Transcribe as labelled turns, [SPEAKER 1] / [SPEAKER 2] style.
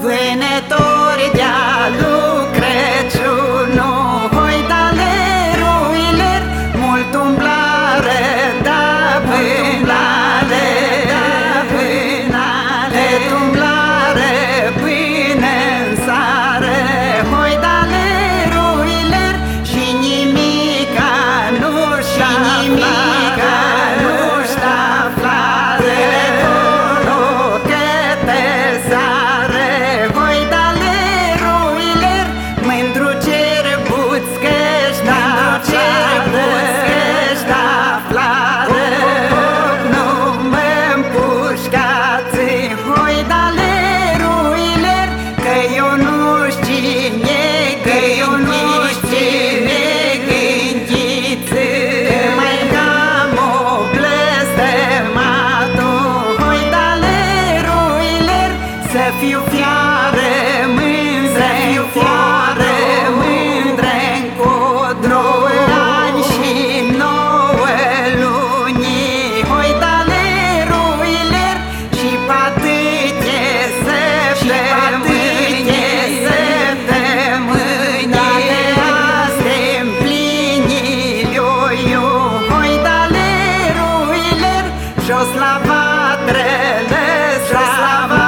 [SPEAKER 1] venetore di fiu fiare mândre, să fiu fiare mândre Cu nouă ani și nouă luni. Hoi tale da ruiler și patâche să și patâche să te mâini Toate astea împlini eu, eu Hoi tale da ruiler și o slava trele Slava